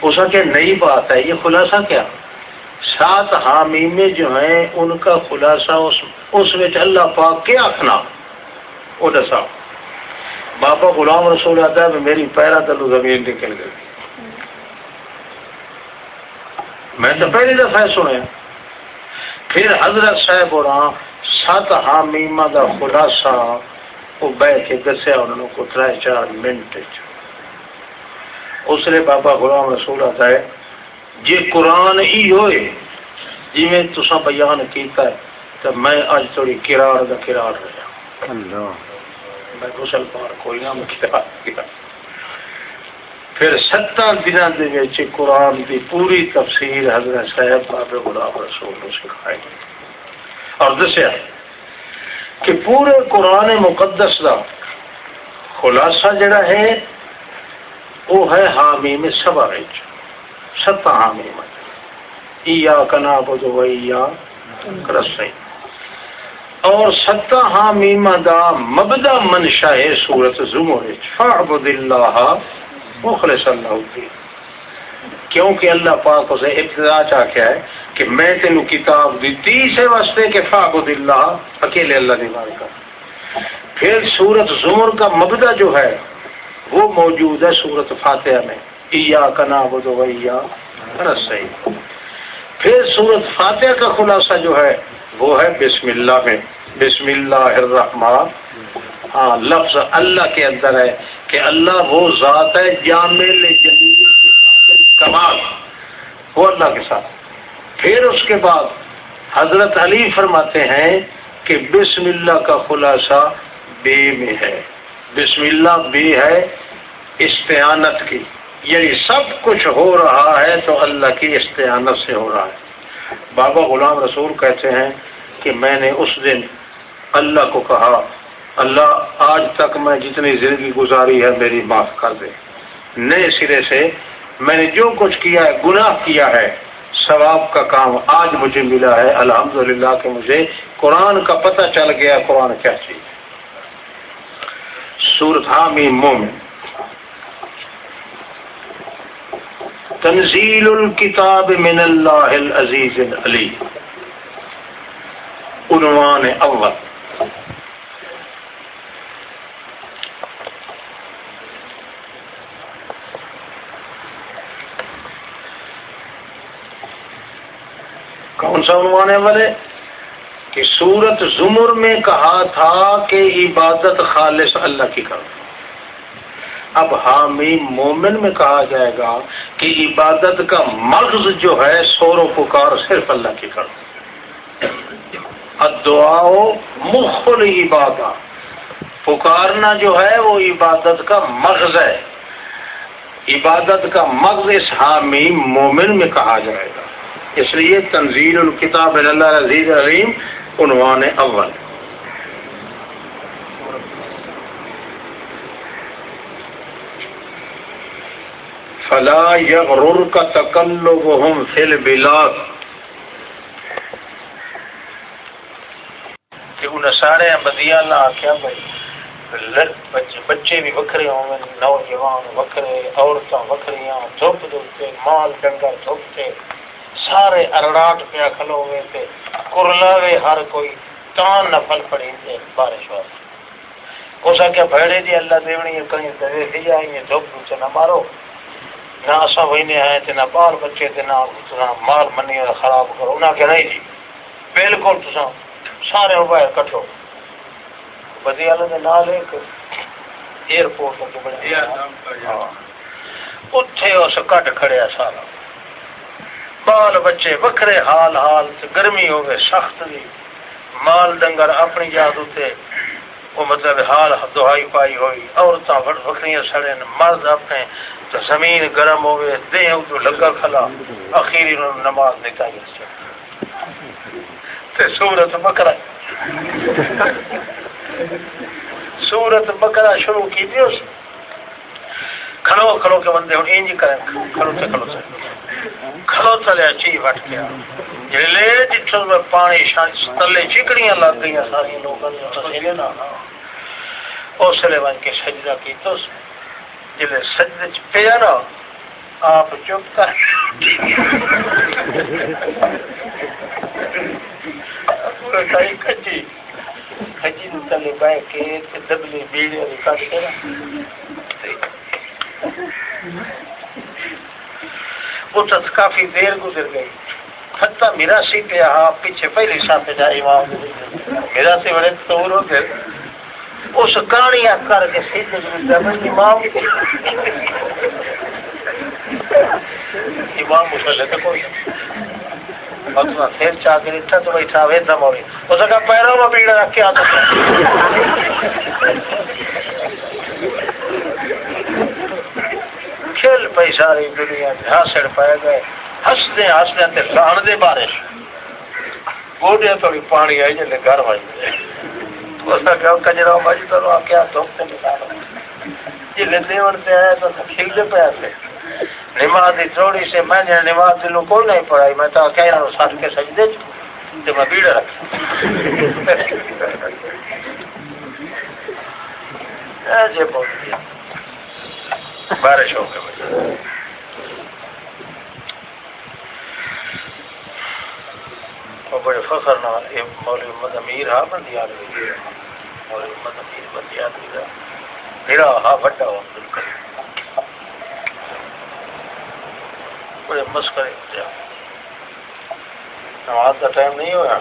اس کا نئی بات ہے، یہ خلاصہ کیا؟ سات حامی جو ہیں، ان کا خلاصہ اس میں اللہ پاک کیا آخنا وہ دسا۔ بابا غلام رسول آتا ہے میری پیرا تلو زمین نکل گئی۔ میں تو پہلی دفعہ سنیا۔ پھر حضرت صاحب اور سات حامیما کا خلاصہ۔ وہ بہ کے دسیا انہوں کو تر چار منٹ اس نے بابا غلام رسول آتا ہے جی قرآن ہی ہوئے جی میں تسا بیان کیتا ہے تو میں اج تھوڑی کرار دا کرار رہا۔ میں غسل پار کوئی نہ کیا پھر ستاں دنوں کے قرآن کی پوری تفسیر حضرت صاحب بابے غلام رسول نے سکھائی۔ اور دسیا کہ پورے قرآن مقدس کا خلاصہ جڑا ہے، وہ ہے حامی میں سبا ستا حامی کنا بدو کرسائی اور ستا حامیما دا مبدا منشا ہے سورت زمر فعبد اللہ مخلص اللہ کی کیونکہ اللہ پاک اسے ابتدا چاہ کیا ہے کہ میں تینوں کتاب دیتی سے واسطے کہ فعبد اللہ، اکیلے اللہ نے کر ہاں۔ پھر سورت زمر کا مبدا جو ہے، وہ موجود ہے سورت فاتحہ میں۔ ایا کنا بدو صحیح پھر سورت فاتحہ کا خلاصہ جو ہے، وہ ہے بسم اللہ میں۔ بسم اللہ الرحمن۔ ہاں لفظ اللہ کے اندر ہے کہ اللہ وہ ذات ہے جامع کمال۔ وہ اللہ کے ساتھ۔ پھر اس کے بعد حضرت علی فرماتے ہیں کہ بسم اللہ کا خلاصہ بے میں ہے۔ بسم اللہ بے ہے استعانت کی۔ یعنی سب کچھ ہو رہا ہے تو اللہ کی استعانت سے ہو رہا ہے۔ بابا غلام رسول کہتے ہیں کہ میں نے اس دن اللہ کو کہا، اللہ، آج تک میں جتنی زندگی گزاری ہے میری معاف کر دے۔ نئے سرے سے میں نے جو کچھ کیا ہے، گناہ کیا ہے ثواب کا کام آج مجھے ملا ہے، الحمدللہ کہ مجھے قرآن کا پتہ چل گیا قرآن کیا چیز سورت حامی مومن۔ تنزیل الکتاب من اللہ العزیز علی عنوان اول۔ کون سا کہ سورت زمر میں کہا تھا کہ عبادت خالص اللہ کی کرو اب حامی مومن میں کہا جائے گا کہ عبادت کا مغز جو ہے سور و پکار صرف اللہ کی کر دعا مخل عبادت پکارنا جو ہے وہ عبادت کا مغز ہے۔ عبادت کا مغز اس حامی مومن میں کہا جائے گا۔ اس لیے تنزیل الکتاب اللہ عزیز علیم عنوان اول۔ فلا یغرر کا تکلبہم فی البلاد۔ کہ انہیں سارے بدیا اللہ آکھیا بھائی بچے بھی وکھرے ہوں نوجوان وکھرے عورتیں وکھریاں، دھوپ دھوپتے، مال ڈنگر دھوپتے۔ سارے ارڑاٹ پیا کھلو ہوئے تھے۔ کرلاوے ہر کوئی تان نفل پڑی تھے بارش واسطے۔ اس کیا بھڑے دی اللہ دیونی کہیں دے دی جائیں دھوپ سے نہ مارو۔ نہ اصا وہی آئے تھے نہ بال بچے تھے نہ مال منی خراب کرو۔ انہیں کہ نہیں جی بالکل تو سارے موبائل کٹو بدی والے کے نال ایک ایئرپورٹ اتے اس کٹ کھڑیا سارا۔ بال بچے وکھرے، حال حال گرمی ہوگی سخت بھی مال ڈنگر اپنی یاد اتنے وہ مطلب حال دہائی پائی ہوئی۔ عورتیں وکری سڑے مرد اپنے تو زمین گرم ہوئے دے تو لگا کھلا۔ اخیری نماز نکائی تے سورت بکرا۔ سورت بکرا شروع کی تھی کھڑو کھڑو کے بندے ہوں انج کریں کھڑو تے کھڑو تے۔ کھڑو تلے چی وٹ گیا جلے جتھوں میں پانی تلے چکڑیاں لگ گئی ساری لوگوں نے اس لیے ون کے سجدہ کی تو جلے سجدے چ پیا نا آپ چپ کر کچی کچی تلے بہ کے دبلی بیڑی کٹ کے وہ کافی دیر گزر گئی۔ حتیٰ میرا سی پہ آپ پیچھے پہلی ساتھ جائے امام۔ میرا سی بڑے دور ہو گئے۔ اس کہانیاں کر کے سیدھے امام امام مسلے تو کوئی پھر چاہ کے اتنا تو بیٹھا ہوئے دم ہوئی اس کا پیروں میں بیڑ رکھ کے آتا کھیل پی ساری دنیا ہاسڑ پائے گئے۔ ہستے ہستے لان دے بارش۔ گوڈیا تھوڑی پانی آئی جی گھر بج کجرا باجی تو آخیا دھوپ سے نکالو جی دیور سے آیا تو کھلتے پہ آتے نماز تھوڑی سے میں نے نماز دلوں کوئی نہیں پڑھائی، میں تو کہہ رہا ہوں سات کے سجدے تو میں بیڑ رکھ جی بہت بارش ہو گئی۔ بڑے فخر نہ مولوی محمد امیر ہا بندی آدمی مولوی محمد امیر بندی آدمی کا میرا ہا بڑا ہو بالکل بڑے مسکرے ہوتے نماز کا ٹائم نہیں ہوا